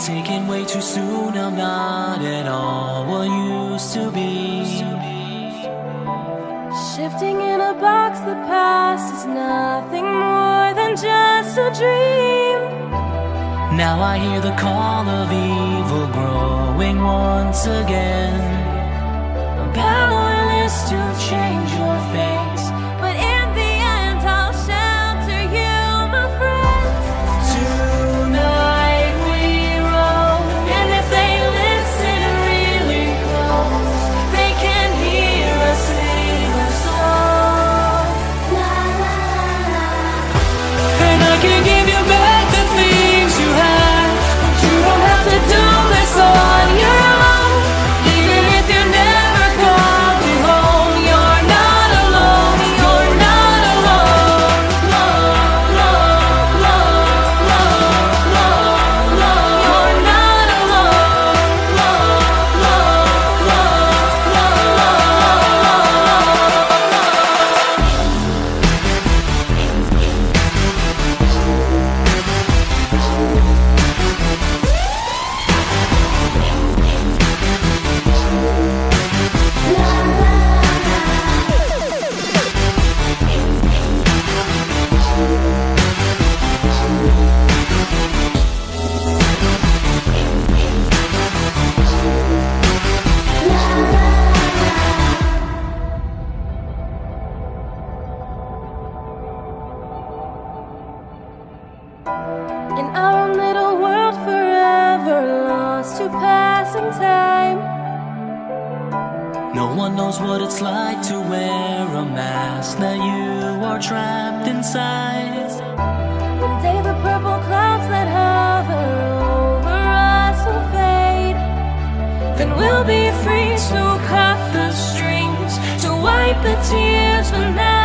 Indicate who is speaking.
Speaker 1: Taken way too soon, I'm not at all what used to be.
Speaker 2: Shifting in a box, the past is nothing more than just a dream.
Speaker 1: Now I hear the call of evil growing once again. I'm powerless to change
Speaker 2: In our little world, forever lost to passing time.
Speaker 1: No one knows what it's like to wear a mask that you are trapped inside.
Speaker 2: One day the purple clouds that hover over us will fade. Then we'll be free to cut the strings, to wipe the tears from now.